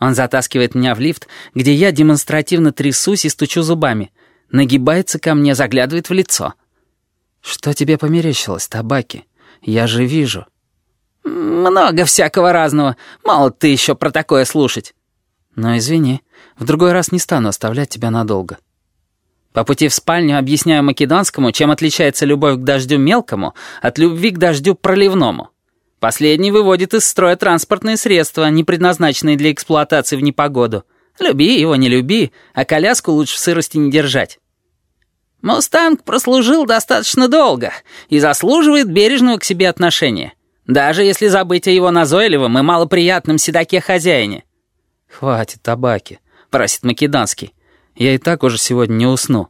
Он затаскивает меня в лифт, где я демонстративно трясусь и стучу зубами. Нагибается ко мне, заглядывает в лицо. «Что тебе померещилось, табаки? Я же вижу». «Много всякого разного. Мало ты еще про такое слушать». «Но извини, в другой раз не стану оставлять тебя надолго». По пути в спальню объясняю македонскому, чем отличается любовь к дождю мелкому от любви к дождю проливному. Последний выводит из строя транспортные средства, не предназначенные для эксплуатации в непогоду. Люби его, не люби, а коляску лучше в сырости не держать. «Мустанг прослужил достаточно долго и заслуживает бережного к себе отношения, даже если забыть о его назойливом и малоприятном седаке-хозяине». «Хватит табаки», — просит Македонский. «Я и так уже сегодня не усну».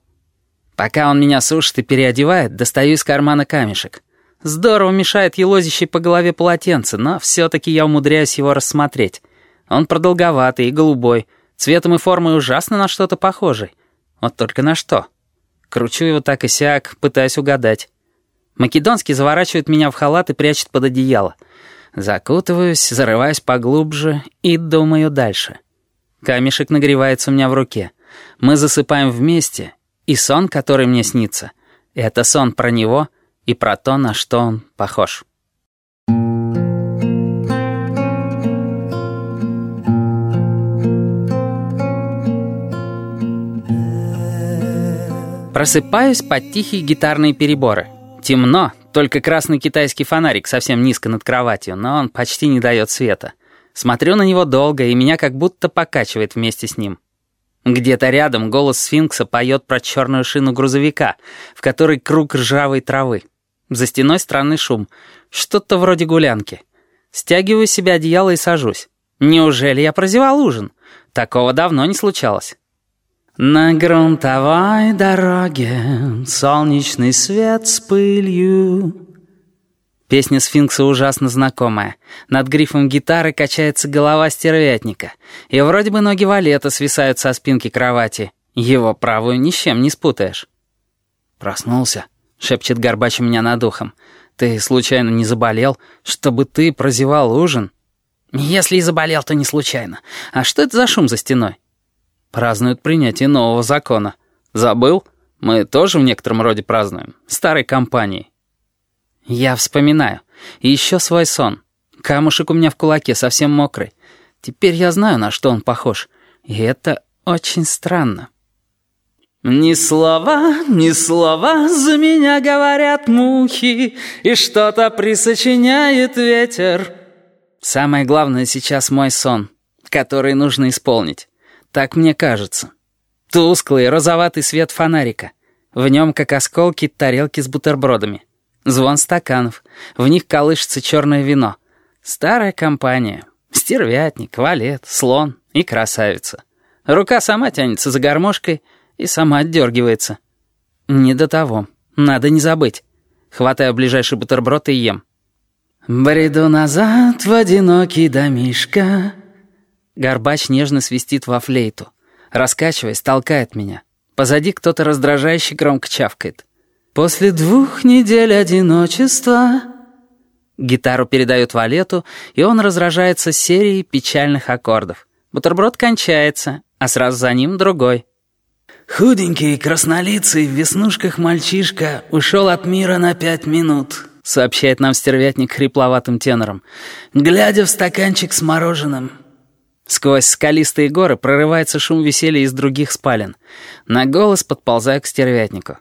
Пока он меня сушит и переодевает, достаю из кармана камешек. Здорово мешает елозящий по голове полотенце, но все-таки я умудряюсь его рассмотреть. Он продолговатый и голубой, цветом и формой ужасно на что-то похожий. Вот только на что. Кручу его так и сяк, пытаясь угадать. Македонский заворачивает меня в халат и прячет под одеяло. Закутываюсь, зарываюсь поглубже и думаю дальше. Камешек нагревается у меня в руке. Мы засыпаем вместе, и сон, который мне снится, это сон про него — и про то, на что он похож. Просыпаюсь под тихие гитарные переборы. Темно, только красный китайский фонарик совсем низко над кроватью, но он почти не дает света. Смотрю на него долго, и меня как будто покачивает вместе с ним. Где-то рядом голос сфинкса поет про черную шину грузовика, в которой круг ржавой травы. За стеной странный шум. Что-то вроде гулянки. Стягиваю себе одеяло и сажусь. Неужели я прозевал ужин? Такого давно не случалось. На грунтовой дороге солнечный свет с пылью. Песня сфинкса ужасно знакомая. Над грифом гитары качается голова стервятника. И вроде бы ноги валета свисают со спинки кровати. Его правую ни с чем не спутаешь. Проснулся. — шепчет Горбач у меня над ухом. «Ты случайно не заболел? Чтобы ты прозевал ужин?» «Если и заболел, то не случайно. А что это за шум за стеной?» «Празднуют принятие нового закона. Забыл? Мы тоже в некотором роде празднуем. Старой компанией». Я вспоминаю. И еще свой сон. Камушек у меня в кулаке, совсем мокрый. Теперь я знаю, на что он похож. И это очень странно. Ни слова, ни слова за меня говорят мухи, И что-то присочиняет ветер. Самое главное сейчас мой сон, который нужно исполнить. Так мне кажется. Тусклый розоватый свет фонарика. В нем, как осколки, тарелки с бутербродами. Звон стаканов. В них колышется черное вино. Старая компания. Стервятник, валет, слон и красавица. Рука сама тянется за гармошкой — и сама отдергивается. Не до того. Надо не забыть. Хватаю ближайший бутерброд и ем. «Бреду назад в одинокий домишка». Горбач нежно свистит во флейту. Раскачиваясь, толкает меня. Позади кто-то раздражающе громко чавкает. «После двух недель одиночества...» Гитару передают Валету, и он разражается серией печальных аккордов. Бутерброд кончается, а сразу за ним другой. «Худенький, краснолицый, в веснушках мальчишка ушел от мира на пять минут», — сообщает нам стервятник хрипловатым тенором, глядя в стаканчик с мороженым. Сквозь скалистые горы прорывается шум веселья из других спален. На голос подползаю к стервятнику.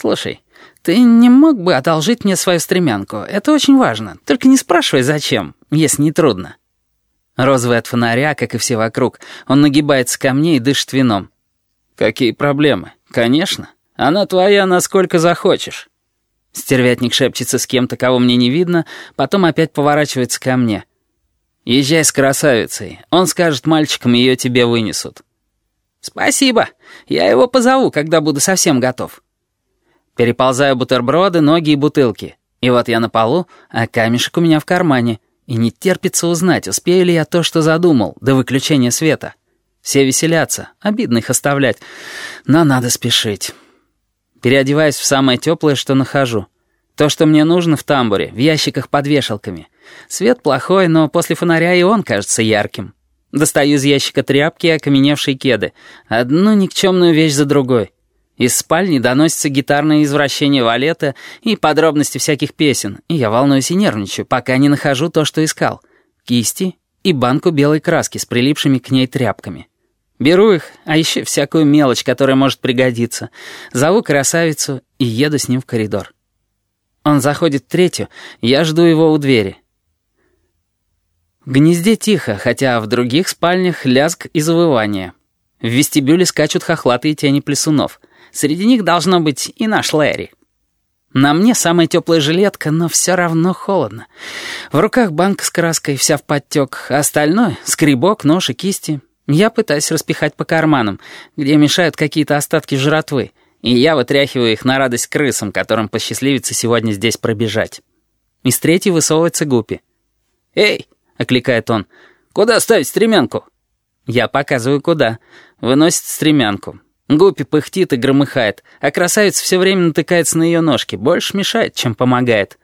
«Слушай, ты не мог бы одолжить мне свою стремянку? Это очень важно. Только не спрашивай, зачем, если не трудно». Розовый от фонаря, как и все вокруг, он нагибается ко мне и дышит вином. «Какие проблемы? Конечно. Она твоя, насколько захочешь». Стервятник шепчется с кем-то, кого мне не видно, потом опять поворачивается ко мне. «Езжай с красавицей. Он скажет мальчикам, ее тебе вынесут». «Спасибо. Я его позову, когда буду совсем готов». Переползаю бутерброды, ноги и бутылки. И вот я на полу, а камешек у меня в кармане. И не терпится узнать, успею ли я то, что задумал, до выключения света. Все веселятся, обидно их оставлять, но надо спешить. Переодеваюсь в самое теплое, что нахожу. То, что мне нужно в тамбуре, в ящиках под вешалками. Свет плохой, но после фонаря и он кажется ярким. Достаю из ящика тряпки и окаменевшие кеды. Одну никчемную вещь за другой. Из спальни доносится гитарное извращение валета и подробности всяких песен, и я волнуюсь и нервничаю, пока не нахожу то, что искал. Кисти и банку белой краски с прилипшими к ней тряпками. Беру их, а еще всякую мелочь, которая может пригодиться. Зову красавицу и еду с ним в коридор. Он заходит в третью, я жду его у двери. В гнезде тихо, хотя в других спальнях лязг и завывание. В вестибюле скачут хохлатые тени плесунов. Среди них должно быть и наш Лэри. На мне самая теплая жилетка, но все равно холодно. В руках банка с краской, вся в подтек, остальное — скребок, нож и кисти. Я пытаюсь распихать по карманам, где мешают какие-то остатки жратвы, и я вытряхиваю их на радость крысам, которым посчастливится сегодня здесь пробежать. Из третьей высовывается Гуппи. «Эй!» — окликает он. «Куда ставить стремянку?» Я показываю, куда. Выносит стремянку. Гуппи пыхтит и громыхает, а красавица все время натыкается на ее ножки, больше мешает, чем помогает.